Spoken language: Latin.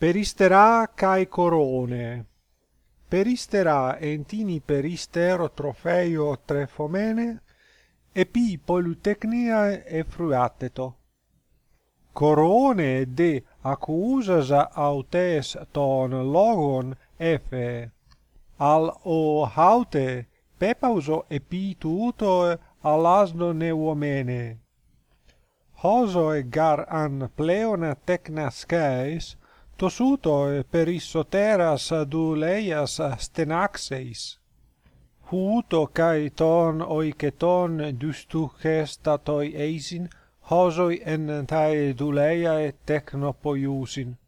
Peristera cae corone. Peristera entini peristero trofeio trefomene, epi polutecnia fruateto Corone de accusas autes ton logon efe. Al o haute pepauso epi tuto alasno neuomene. Hoso e gar an pleona tecnas caes, tosuto per issoteras aduleias stenaxeis. Huto kai ton oiketon dustu dustuchestatoi eisin hosoi en tai duleia e technopoiusin.